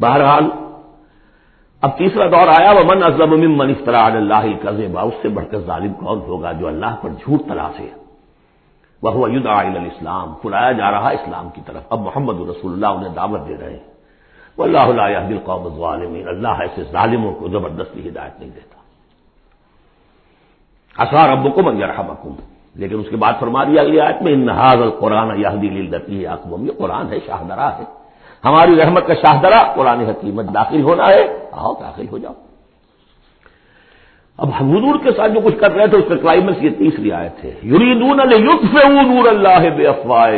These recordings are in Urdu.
بہرحال، اب تیسرا دور آیا وہ من ازب من افطرا اللہ قزبا اس سے بڑھ کر ظالم کون ہوگا جو اللہ پر جھوٹ تلاشے وہ ید اسلام پلایا جا رہا اسلام کی طرف۔ اب محمد رسول اللہ انہیں دعوت دے رہے ہیں۔ وہ اللہ اللہ دل ظالمین اللہ ایسے ظالموں کو زبردستی ہدایت نہیں دیتا۔ اثار ابو کو من یرحمکم لیکن اس کے بعد فرما دیا گیا آیت میں انحاظ القرآن یہدی للتی ہے یہ قرآن ہے شاہدرا ہے۔ ہماری رحمت کا شاہدرا قرآن حکیمت داخل ہونا ہے۔ آؤ داخل ہو جاؤ۔ اب حضور کے ساتھ جو کچھ کر رہے تھے، اس کا کلائمیکس یہ تیسری آئے تھے یوریدون نور اللہ بے افواہ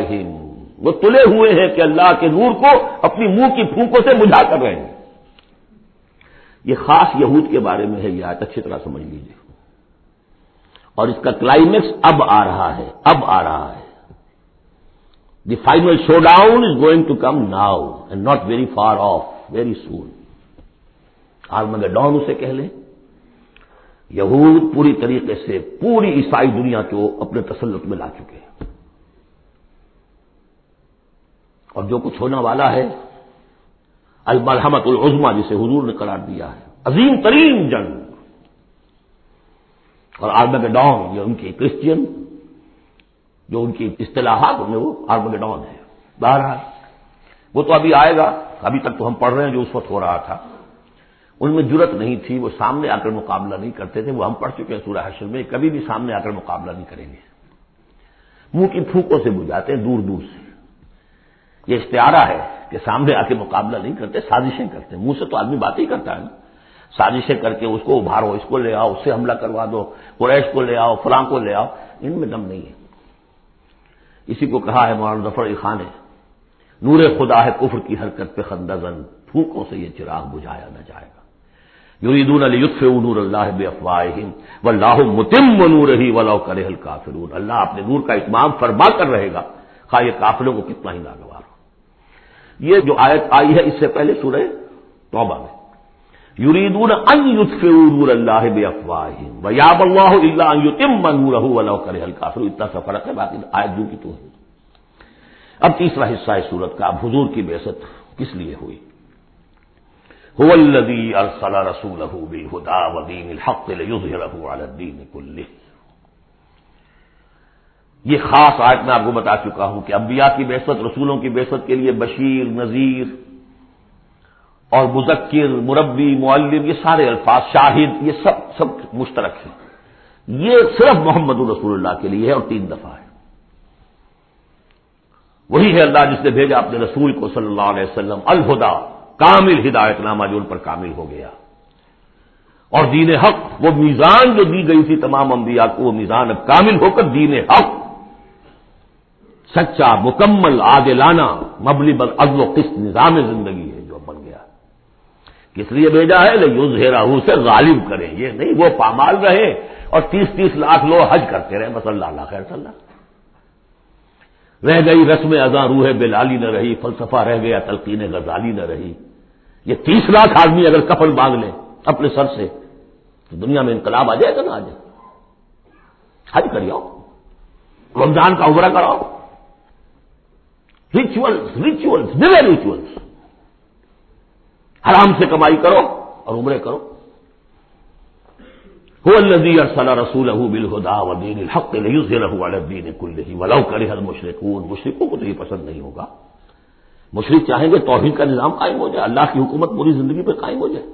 وہ تلے ہوئے ہیں کہ اللہ کے نور کو اپنی منہ کی پھونکوں سے بجھا کر رہے ہیں۔ یہ خاص یہود کے بارے میں ہے، یہ آیت اچھی طرح سمجھ لیجیے اور اس کا کلائمیکس اب آ رہا ہے، اب آ رہا ہے۔ The final show down is going to come now and not very far off very soon آج مگر ڈاؤن اسے کہہ لیں۔ یہود پوری طریقے سے پوری عیسائی دنیا کو اپنے تسلط میں لا چکے ہیں۔ اور جو کچھ ہونے والا ہے المرحمت العظما جسے حضور نے قرار دیا ہے، عظیم ترین جنگ۔ اور آرمگڈون یہ ان کی کرسچین جو ان کی اصطلاحات میں وہ آرمگڈون ہے بہرحال، وہ تو ابھی آئے گا، ابھی تک تو ہم پڑھ رہے ہیں جو اس وقت ہو رہا تھا۔ ان میں ضرورت نہیں تھی، وہ سامنے آ کر مقابلہ نہیں کرتے تھے، وہ ہم پڑھ چکے ہیں سورہ حشر میں، کبھی بھی سامنے آ کر مقابلہ نہیں کریں گے۔ منہ کی پھوکوں سے بجھاتے ہیں، دور دور سے۔ یہ اشتہارہ ہے کہ سامنے آ کے مقابلہ نہیں کرتے، سازشیں کرتے منہ سے تو آدمی بات ہی کرتا ہے نا۔ سازشیں کر کے اس کو ابھارو، اس کو لے آؤ، اس سے حملہ کروا دو، قریش کو لے آؤ، فلاں کو لے آؤ، ان میں دم نہیں ہے۔ اسی کو کہا ہے مولانا ظفر علی خان نے، نور خدا ہے کفر کی حرکت پہ خندزن پھوکوں سے یہ چراغ بجھایا نہ جائے گا۔ یوریدون علی نور اللہ بے افواہ و اللہ متم و نور ہی ولاؤ کرے کافرون اللہ اپنے نور کا اتمام فرما کر رہے گا۔ خواہ یہ کافروں کو کتنا ہی ناگوار ہو۔ یہ جو آیت آئی ہے، اس سے پہلے سورہ توبہ میں۔ یریدون ان یطفئوا نور اللہ بافواہہم ویاب اللہ الا ان یتم نورہ ولو کرہ الکافر اتنا سا فرق ہے باقی آیت جو کی تو ہے. اب تیسرا حصہ ہے سورت کا. اب حضور کی بعثت کس لیے ہوئی؟ هو الذي ارسل رسوله بالهدى ودين الحق ليظهره على الدين كله. یہ خاص آیت میں آپ کو بتا چکا ہوں کہ انبیاء کی بحثت رسولوں کی بحثت کے لیے بشیر، نذیر اور مذکر، مربی، معلم، یہ سارے الفاظ، شاہد، یہ سب سب مشترک ہیں۔ یہ صرف محمد الرسول اللہ کے لیے ہے اور تین دفعہ ہے۔ وہی ہے اللہ جس نے بھیجا اپنے رسول کو صلی اللہ علیہ وسلم، الہدا، کامل ہدایت نامہ جو ان پر کامل ہو گیا۔ اور دین حق، وہ میزان جو دی گئی تھی تمام انبیاء کو، وہ میزان اب کامل ہو کر دین حق۔ سچا، مکمل، عادلانہ مبلی بل عزل و قسط، نظام زندگی ہے۔ کس لیے بھیجا ہے؟ یوز راہو سے غالب کریں۔ یہ نہیں، وہ پامال رہے اور تیس تیس لاکھ لوگ حج کرتے رہے۔ بس اللہ اللہ خیر، صلی اللہ۔ رہ گئی رسم ازاں روح بلالی نہ رہی، فلسفہ رہ گیا، تلقین غزالی نہ رہی۔ یہ تیس لاکھ آدمی اگر کفن باندھ لیں اپنے سر سے، تو دنیا میں انقلاب آ جائے گا نا آ جائے حج کریاؤ، رمضان کا عمرہ کراؤ۔ ریچولس ریچولس ریچولس حرام سے کمائی کرو اور عمرے کرو۔ النزی ارسلہ رسول بالخدا ودین الحق الدین کل ولو کرے ہر مشرقون مشرقوں کو تو یہ پسند نہیں ہوگا۔ مشرق چاہیں گے توحید کا نظام قائم ہو جائے، اللہ کی حکومت پوری زندگی پہ قائم ہو جائے۔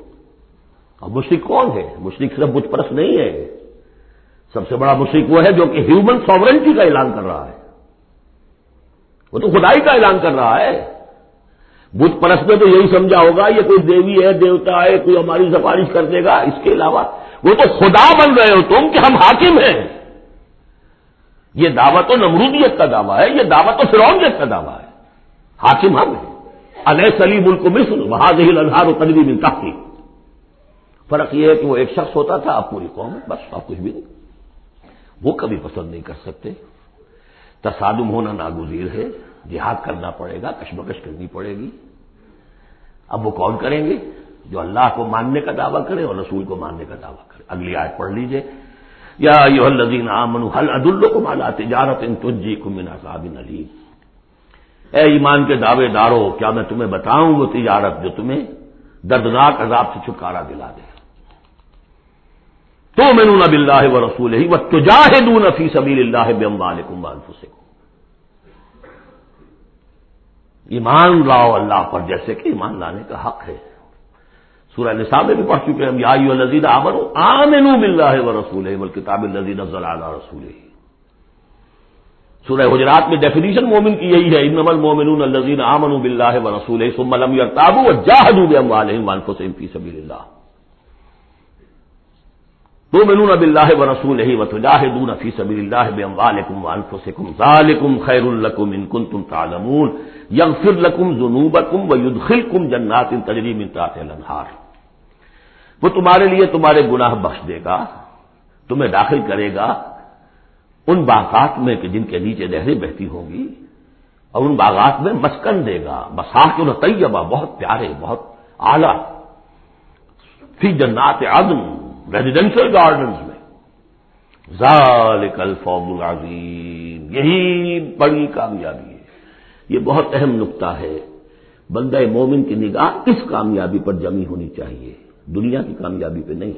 اور مشرق کون ہے؟ مشرق صرف بت پرست نہیں ہے۔ سب سے بڑا مشرق وہ ہے جو کہ ہیومن ساورنٹی کا اعلان کر رہا ہے۔ وہ تو خدائی کا اعلان کر رہا ہے۔ بت پرست نے تو یہی سمجھا ہوگا، یہ کوئی دیوی ہے، دیوتا ہے، کوئی ہماری سفارش کر دے گا۔ اس کے علاوہ وہ تو خدا بن رہے ہو تم کہ ہم حاکم ہیں۔ یہ دعوت تو نمرودیت کا دعویٰ ہے، یہ دعوت تو فرونیت کا دعویٰ ہے۔ حاکم ہم ہیں۔ علیہ سلی ملک مصر وہاں الظہار و قدری ملتا تھی فرق یہ ہے کہ وہ ایک شخص ہوتا تھا اب پوری قوم ہے بس اب کچھ بھی نہیں۔ وہ کبھی پسند نہیں کر سکتے۔ تصادم ہونا ناگزیر ہے۔ جہاد کرنا پڑے گا، کشمکش کرنی پڑے گی۔ اب وہ کون کریں گے؟ جو اللہ کو ماننے کا دعویٰ کرے اور رسول کو ماننے کا دعویٰ کرے۔ اگلی آیت پڑھ لیجیے۔ یا یو الزین آمن حل عد کو مالا تجارت ان تجی کو منا صاحب علیم اے ایمان کے دعوے دارو، کیا میں تمہیں بتاؤں وہ تجارت جو تمہیں دردناک عذاب سے چھٹکارا دلا دے؟ تو میں نون اب اللہ و رسول ہی وہ تجاہدون فی سبیل اللہ بے امبال سے ایمان لاؤ اللہ پر، جیسے کہ ایمان لانے کا حق ہے۔ سورہ نساء میں بھی پڑھ چکے ہم، یا لذیذ آمن آمنو باللہ و رسول کتاب الزید افضل اعلیٰ رسول سورہ حجرات میں ڈیفینیشن مومن کی یہی ہے انمل مومن الزین آمن باللہ و رسول سملم یرتابو و جاہدو بے وانفسہم فی سبیل اللہ۔ تو منون اب اللہ و رسول ہی و تجاہدون فی سبیل اللہ ذالکم خیر لکم ان کنتم تعلمون. یغفر لکم ذنوبکم و یدخلکم جنات تجری من تحت وہ تمہارے لیے تمہارے گناہ بخش دے گا، تمہیں داخل کرے گا، ان باغات میں کہ جن کے نیچے نہریں بہتی ہوں گی، اور ان باغات میں مسکن دے گا مساق طیبہ، بہت پیارے، بہت اعلی. فی جنات عدم ریزیڈینشل گارڈنز میں. ذالک الفوز العظیم. یہی بڑی کامیابی ہے. یہ بہت اہم نقطہ ہے. بندہ مومن کی نگاہ کس کامیابی پر جمی ہونی چاہیے. دنیا کی کامیابی پہ نہیں.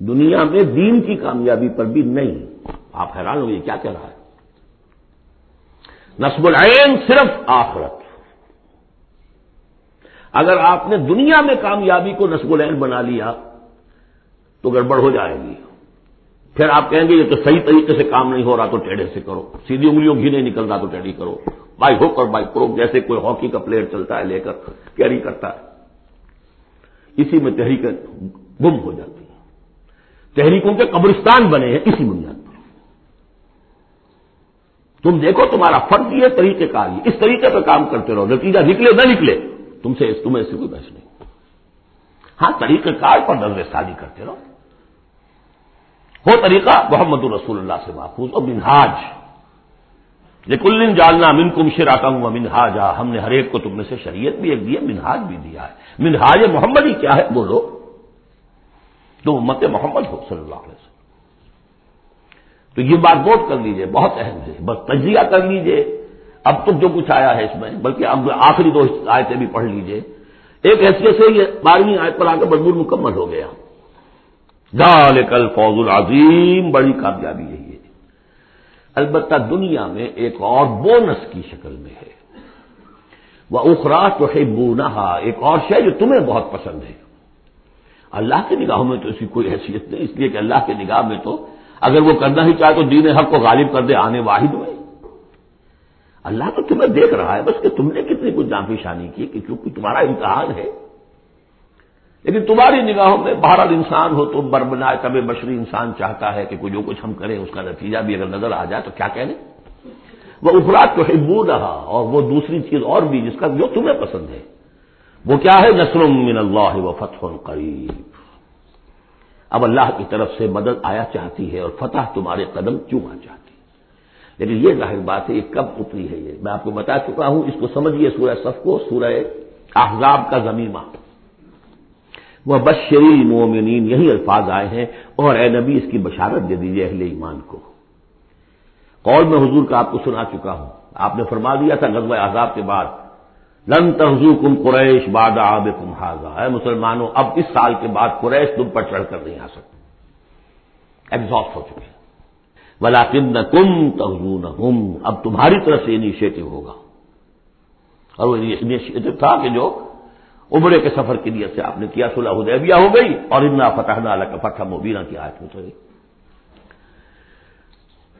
دنیا میں دین کی کامیابی پر بھی نہیں. آپ حیران ہو یہ کیا کہہ رہا ہے. نصب العین صرف آخرت. اگر آپ نے دنیا میں کامیابی کو نصب العین بنا لیا، تو گڑبڑ ہو جائے گی۔ پھر آپ کہیں گے یہ تو صحیح طریقے سے کام نہیں ہو رہا، تو ٹیڑھے سے کرو۔ سیدھی انگلیوں گھی نہیں نکل رہا، تو ٹیڑھی کرو۔ بائی ہو کر بائی کرو جیسے کوئی ہاکی کا پلیئر چلتا ہے، لے کر کیری کرتا ہے۔ اسی میں تحریک گم ہو جاتی ہے تحریکوں کے قبرستان بنے ہیں اسی بنیاد پر۔ تم دیکھو، تمہارا فرض یہ طریقہ کار یہ۔ اس طریقے پہ کام کرتے رہو۔ نتیجہ نکلے، نہ نکلے۔ تم سے تمہیں سے کوئی بحث نہیں۔ ہاں طریقہ کار پر نظر سازی کرتے رہو۔ ہو طریقہ محمد الرسول اللہ سے محفوظ۔ اور منہاج۔ یہ کلن جالنا من کم شراتا ہوں منہاجا۔ ہم نے ہر ایک کو تم میں سے شریعت بھی ایک دیا، منہاج بھی دیا ہے۔ منہاج محمد ہی کیا ہے؟ بولو تو امت محمد ہو، صلی اللہ علیہ وسلم۔ تو یہ بات نوٹ کر لیجیے، بہت اہم ہے۔ بس تجزیہ کر لیجیے۔ اب تک جو کچھ آیا ہے اس میں، بلکہ اب آخری دو آیتیں بھی پڑھ لیجیے۔ ایک حیثیت سے یہ بارہویں آیت پر آ کر مضمور مکمل ہو گیا۔ ڈال کل فوز العظیم، بڑی کامیابی یہی ہے البتہ دنیا میں ایک اور بونس کی شکل میں ہے۔ وہ اخراج تو ہے ایک اور شے جو تمہیں بہت پسند ہے۔ اللہ کی نگاہوں میں تو اس کی کوئی حیثیت نہیں، اس لیے کہ اللہ کی نگاہ میں تو اگر وہ کرنا ہی چاہے تو دین حق کو غالب کر دے، آنے واحد میں اللہ تو تمہیں دیکھ رہا ہے، بس کہ تم نے کتنی کچھ جان شانی کی کہ چونکہ تمہارا امتحان ہے۔ لیکن تمہاری نگاہوں میں بہرحال انسان ہو تو بربنائے کبھی بشری انسان چاہتا ہے کہ کوئی جو کچھ ہم کریں، اس کا نتیجہ بھی اگر نظر آ جائے تو کیا کہہ لیں وہ افراد تو حبو رہا اور وہ دوسری چیز اور بھی جس کا جو تمہیں پسند ہے۔ وہ کیا ہے؟ نسل من اللہ و فتح قریب۔ اب اللہ کی طرف سے مدد آیا چاہتی ہے اور فتح تمہارے قدم کیوں آ چاہتی ہے؟ لیکن یہ ظاہر بات ہے یہ کب اتری ہے یہ؟ میں آپ کو بتا چکا ہوں، اس کو سمجھیے سورہ صف کو، سورہ احزاب کا زمینہ۔ وہ بشری مومنین یہی الفاظ آئے ہیں۔ اور اے نبی، اس کی بشارت دے دیجیے اہل ایمان کو۔ قول میں حضور کا آپ کو سنا چکا ہوں۔ آپ نے فرما دیا تھا غزوہ عذاب کے بعد، لن تحزو کم قریش باد آب کم حاضا اے مسلمانوں، اب اس سال کے بعد قریش تم پر چڑھ کر نہیں آ سکتے۔ ایگزاسٹ ہو چکے بلا کن کم تحزون اب تمہاری طرف سے انیشیٹو ہوگا۔ اور وہ انیشیٹو تھا کہ جو عمرے کے سفر کی نیت سے آپ نے کیا، صلح حدیبیہ ہو گئی اور انا فتح نہ کا فتح مبینہ کی آیت اتر گئی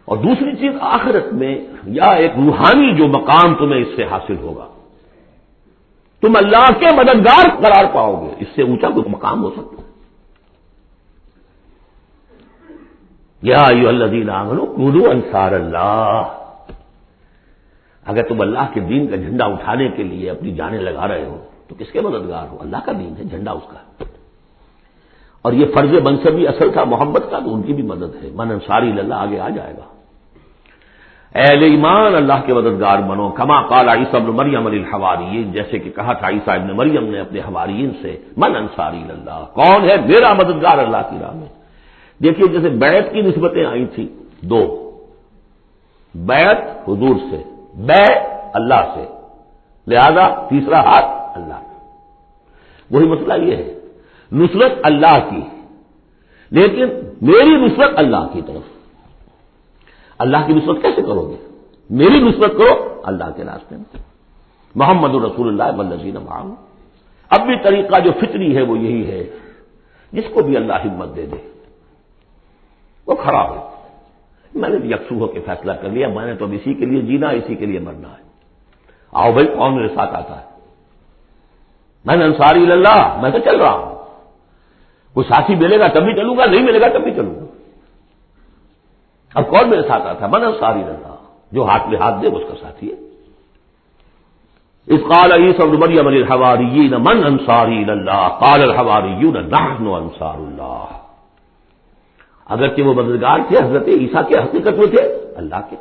اور دوسری چیز آخرت میں، یا ایک روحانی جو مقام تمہیں اس سے حاصل ہوگا۔ تم اللہ کے مددگار قرار پاؤ گے۔ اس سے اونچا کوئی مقام ہو سکتا۔ یا یو اللہ کودو انصار اللہ۔ اگر تم اللہ کے دین کا جھنڈا اٹھانے کے لیے اپنی جانیں لگا رہے ہو، تو کس کے مددگار ہو؟ اللہ کا دین ہے، جھنڈا اس کا۔ اور یہ فرض منصبی اصل تھا محمد کا، تو ان کی بھی مدد ہے۔ من انصاری اللہ، آگے آ جائے گا۔ اہل ایمان، اللہ کے مددگار بنو۔ کما کالا عیسا ابن مریم علی الحوارین جیسے کہ کہا تھا عیسا ابن مریم نے اپنے حوارین سے، من انصاری اللہ۔ کون ہے میرا مددگار اللہ کی راہ میں؟ دیکھیے جیسے بیت کی نسبتیں آئی تھیں، دو۔ بیت حضور سے، بے اللہ سے۔ لہذا تیسرا ہاتھ اللہ۔ وہی مسئلہ یہ ہے، نصرت اللہ کی۔ لیکن میری نصرت اللہ کی طرف۔ اللہ کی نصرت کیسے کرو گے؟ میری نصرت کرو اللہ کے راستے میں۔ محمد الرسول اللہ ولزین مانگ اب بھی طریقہ جو فطری ہے وہ یہی ہے، جس کو بھی اللہ ہمت دے دے۔ وہ کھڑا ہو میں نے یکسو ہو کے فیصلہ کر لیا، میں نے تو اب اسی کے لیے جینا، اسی کے لیے مرنا ہے۔ آؤ بھائی، کون میرے ساتھ آتا ہے؟ میں نے انصاری اللہ، میں تو چل رہا ہوں۔ کوئی ساتھی ملے گا تب بھی چلوں گا، نہیں ملے گا تب بھی چلوں گا۔ اب کون میرے ساتھ آتا ہے؟ میں نے انصاری اللہ۔ جو ہاتھ میں ہاتھ دے اس کا ساتھی ہے۔ اس قال عیسی مریم الحواریین من انصاری اللہ؟ قال الحواریون، نحن انصار اللہ۔ اگرچہ وہ مددگار تھے، حضرت عیسیٰ کے حقیقت میں تھے، اللہ کے۔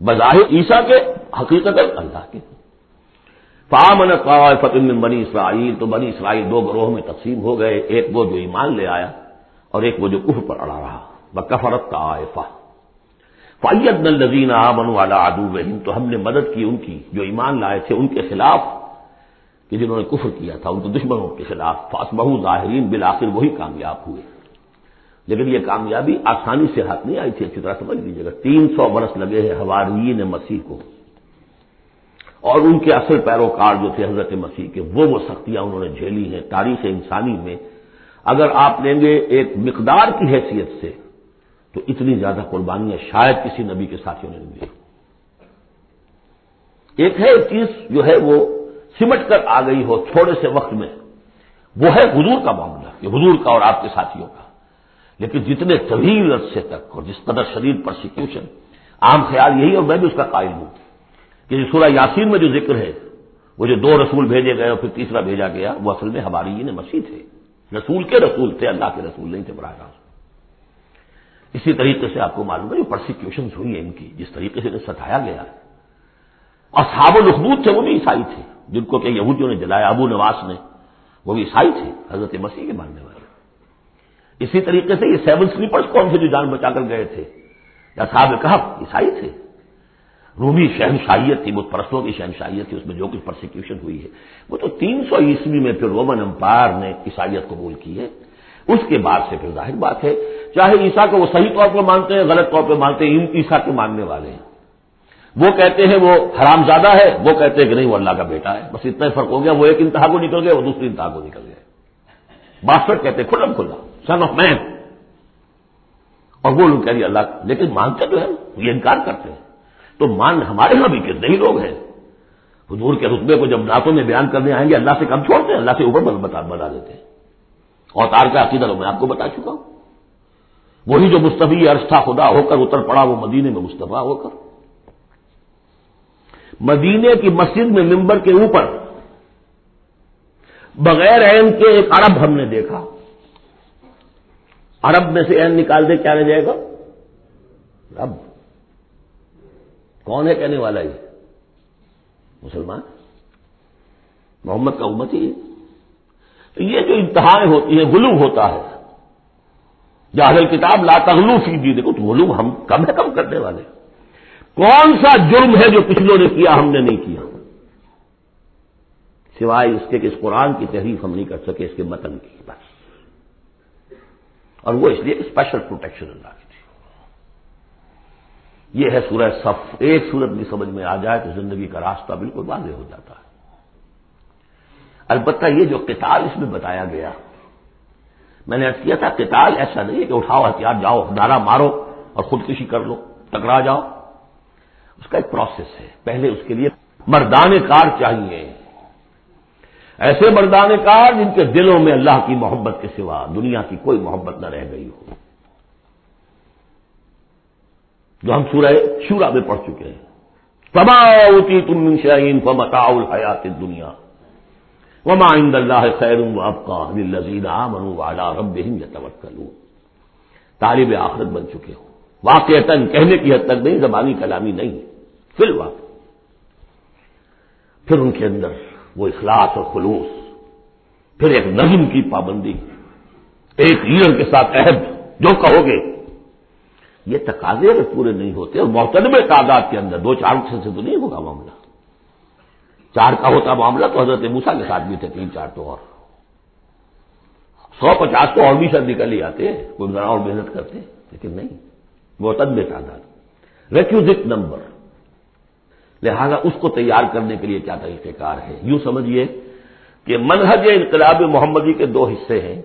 بظاہر عیسیٰ کے حقیقت اللہ کے۔ فامن فتح بنی اسرائیل، تو بنی اسرائیل دو گروہ میں تقسیم ہو گئے، ایک وہ جو ایمان لے آیا اور ایک وہ جو کفر پر اڑا رہا۔ بکفرت کا آئفہ فعید الزین آمن والا آدو تو ہم نے مدد کی ان کی، جو ایمان لائے تھے ان کے خلاف، کہ جنہوں نے کفر کیا تھا، ان کے دشمنوں کے خلاف۔ فاس ظاہرین بالآخر وہی کامیاب ہوئے۔ لیکن یہ کامیابی آسانی سے ہاتھ نہیں آئی تھی، اچھی طرح سمجھ لیجیے گا۔ تین سو برس لگے ہیں ہوارین مسیح کو۔ اور ان کے اصل پیروکار جو تھے حضرت مسیح کے، وہ وہ سختیاں انہوں نے جھیلی ہیں تاریخ انسانی میں۔ اگر آپ لیں گے ایک مقدار کی حیثیت سے، تو اتنی زیادہ قربانیاں شاید کسی نبی کے ساتھیوں نے نہیں دی ایک ہے ایک چیز جو ہے وہ سمٹ کر آ گئی ہو تھوڑے سے وقت میں، وہ ہے حضور کا معاملہ، یہ حضور کا اور آپ کے ساتھیوں کا۔ لیکن جتنے طویل عرصے تک اور جس قدر شدید پرسیکیوشن عام خیال یہی اور میں بھی اس کا قائل ہوں کہ سورہ یاسین میں جو ذکر ہے، وہ جو دو رسول بھیجے گئے اور پھر تیسرا بھیجا گیا، وہ اصل میں ہماری یہ مسیح تھے۔ رسول کے رسول تھے، اللہ کے رسول نہیں تھے براہ راست۔ اسی طریقے سے آپ کو معلوم ہے، جو پرسیکیوشن ہوئی ہیں ان کی، جس طریقے سے انہیں ستایا گیا۔ ہے اور صحاب الخبود تھے، وہ بھی عیسائی تھے۔ جن کو کہ یہودیوں نے جلایا، ابو نواس نے، وہ بھی عیسائی تھے، حضرت مسیح کے ماننے والے۔ اسی طریقے سے یہ سیون سلیپرس کون سے جو جان بچا کر گئے تھے؟ یا صاحب کہا عیسائی تھے۔ رومی شہنشاہیت تھی بت پرستوں کی شہنشاہیت تھی، اس میں جو کچھ پرسیکیوشن ہوئی ہے۔ وہ تو تین سو عیسوی میں پھر رومن امپائر نے عیسائیت قبول کی ہے۔ اس کے بعد سے پھر ظاہر بات ہے، چاہے عیسا کو وہ صحیح طور پہ مانتے ہیں، غلط طور پہ مانتے ہیں عیسا کے ماننے والے ہیں۔ وہ کہتے ہیں وہ حرام زیادہ ہے، وہ کہتے ہیں کہ نہیں، وہ اللہ کا بیٹا ہے۔ بس اتنا فرق ہو گیا، وہ ایک انتہا کو نکل گیا، وہ دوسری انتہا کو نکل گئے باسٹ کہتے ہیں، کھلم کھلا۔ سن آف مین اور وہ لوگ کہہ اللہ، لیکن مانتے تو ہے یہ انکار کرتے ہیں۔ تو مان ہمارے یہاں بھی کتنے ہی لوگ ہیں۔ حضور کے رتبے کو جب نعتوں میں بیان کرنے آئیں گے، اللہ سے کم چھوڑتے ہیں، اللہ سے اوپر بتا دیتے ہیں۔ اوتار کا عقیدہ میں آپ کو بتا چکا ہوں۔ وہی جو مستفی عرص تھا، خدا ہو کر اتر پڑا، وہ مدینے میں مصطفیٰ ہو کر۔ مدینے کی مسجد میں ممبر کے اوپر، بغیر عین کے ایک عرب ہم نے دیکھا۔ عرب میں سے عین نکال دے، کیا رہ جائے گا؟ رب۔ کون ہے کہنے والا یہ؟ مسلمان۔ محمد کا امت ہی یہ جو انتہائیں ہوتی ہیں غلو ہوتا ہے۔ جاہل کتاب لا تغلو فی دی دیکھو تو غلو ہم کم ہے، کم کرنے والے۔ کون سا جرم ہے جو پچھلوں نے کیا، ہم نے نہیں کیا؟ سوائے اس کے کہ اس قرآن کی تحریف ہم نہیں کر سکے، اس کے متن کی، بس۔ اور وہ اس لیے اسپیشل پروٹیکشن اللہ کی تھی۔ یہ ہے سورہ صف۔ ایک صورت بھی سمجھ میں آ جائے تو زندگی کا راستہ بالکل واضح ہو جاتا ہے۔ البتہ یہ جو قتال اس میں بتایا گیا، میں نے کیا تھا، قتال ایسا نہیں ہے کہ اٹھاؤ ہتھیار جاؤ نعرہ مارو اور خودکشی کر لو، ٹکرا جاؤ۔ اس کا ایک پروسیس ہے۔ پہلے اس کے لیے مردان کار چاہیے۔ ایسے مردان کار جن کے دلوں میں اللہ کی محبت کے سوا دنیا کی کوئی محبت نہ رہ گئی ہو۔ جو ہم سورہ شورا میں پڑھ چکے ہیں۔ پباؤتی تم شاہین فمتا الحیات دنیا وما عند اللہ خیر ابقا للذین آمنوا وعلی ربهم یتوکلون طالب آخرت بن چکے ہو واقع کہنے کی حد تک نہیں، زبانی کلامی نہیں۔ فی الواقع۔ پھر ان کے اندر وہ اخلاص اور خلوص، پھر ایک نظم کی پابندی، ایک لیڈر کے ساتھ عہد، جو کہو گے، یہ تقاضے اگر پورے نہیں ہوتے اور محترم تعداد کے اندر دو چار سے تو نہیں ہوگا معاملہ۔ چار کا ہوتا معاملہ تو حضرت موسا کے ساتھ بھی تھے، تین چار تو اور۔ سو پچاس تو اور بھی سر نکل ہی آتے کوئی ذرا اور محنت کرتے، لیکن نہیں محتدم تعداد ریکوزٹ نمبر لہذا اس کو تیار کرنے کے لیے کیا طریقہ کار ہے؟ یوں سمجھیے کہ منہج انقلاب محمدی کے دو حصے ہیں۔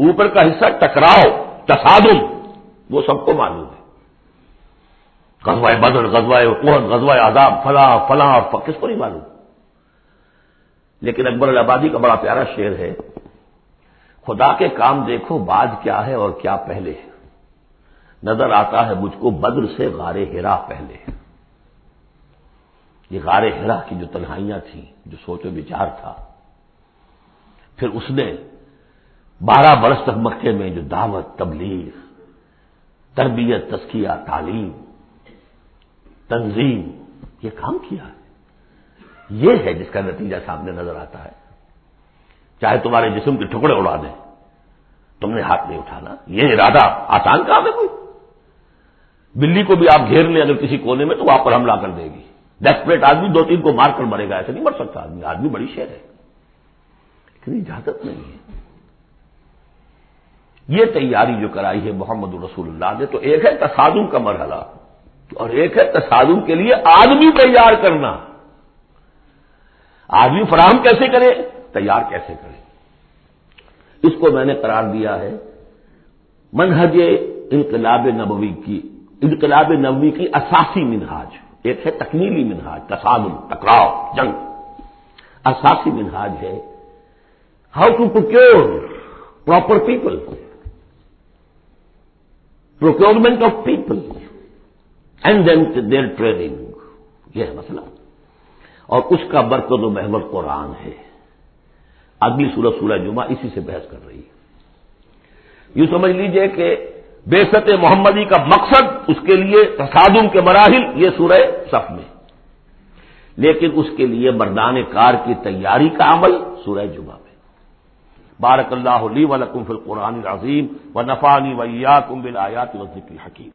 اوپر کا حصہ ٹکراؤ، تصادم، وہ سب کو معلوم ہے۔ غزوہ بدر، غزوہ کوہن غزوہ آزاد فلاں فلاں کس کو نہیں معلوم؟ لیکن اکبر الآبادی کا بڑا پیارا شعر ہے، خدا کے کام دیکھو بعد کیا ہے اور کیا پہلے ہے۔ نظر آتا ہے مجھ کو بدر سے غار ہرا پہلے۔ یہ غار ہرا کی جو تنہائیاں تھیں، جو سوچ و بچار تھا۔ پھر اس نے بارہ برس تک مکے میں جو دعوت، تبلیغ، تربیت تسکیہ تعلیم، تنظیم، یہ کام کیا ہے؟ یہ ہے جس کا نتیجہ سامنے نظر آتا ہے۔ چاہے تمہارے جسم کے ٹکڑے اڑا دیں، تم نے ہاتھ نہیں اٹھانا۔ یہ ارادہ آسان کام ہے کوئی؟ بلی کو بھی آپ گھیر لیں اگر کسی کونے میں تو آپ پر حملہ کر دے گی۔ ڈیسپریٹ آدمی دو تین کو مار کر مرے گا ایسے نہیں مر سکتا آدمی آدمی بڑی شیر ہے۔ لیکن اجازت نہیں ہے۔ یہ تیاری جو کرائی ہے محمد رسول اللہ نے، تو ایک ہے تصادم کا مرحلہ۔ اور ایک ہے تصادم کے لیے آدمی تیار کرنا۔ آدمی فراہم کیسے کرے؟ تیار کیسے کرے؟ اس کو میں نے قرار دیا ہے منہج انقلاب نبوی کی، انقلاب نبوی کی اساسی منہاج۔ ایک ہے تکمیلی منہاج، تصادم، ٹکراؤ، جنگ۔ اساسی منہاج ہے۔ How to procure proper people procurement of people and then their training یہ ہے مسئلہ۔ اور اس کا برکت و محور قرآن ہے۔ اگلی سورج سورج جمعہ اسی سے بحث کر رہی ہے۔ یوں سمجھ لیجیے کہ بے محمدی کا مقصد اس کے لیے تصادم کے مراحل، یہ سورہ صف میں۔ لیکن اس کے لیے مردان کار کی تیاری کا عمل سورہ جمعہ میں۔ بارک اللہ علی ولکم فی القرآن العظیم و نفانی ویا کم بل آیات وزی حکیم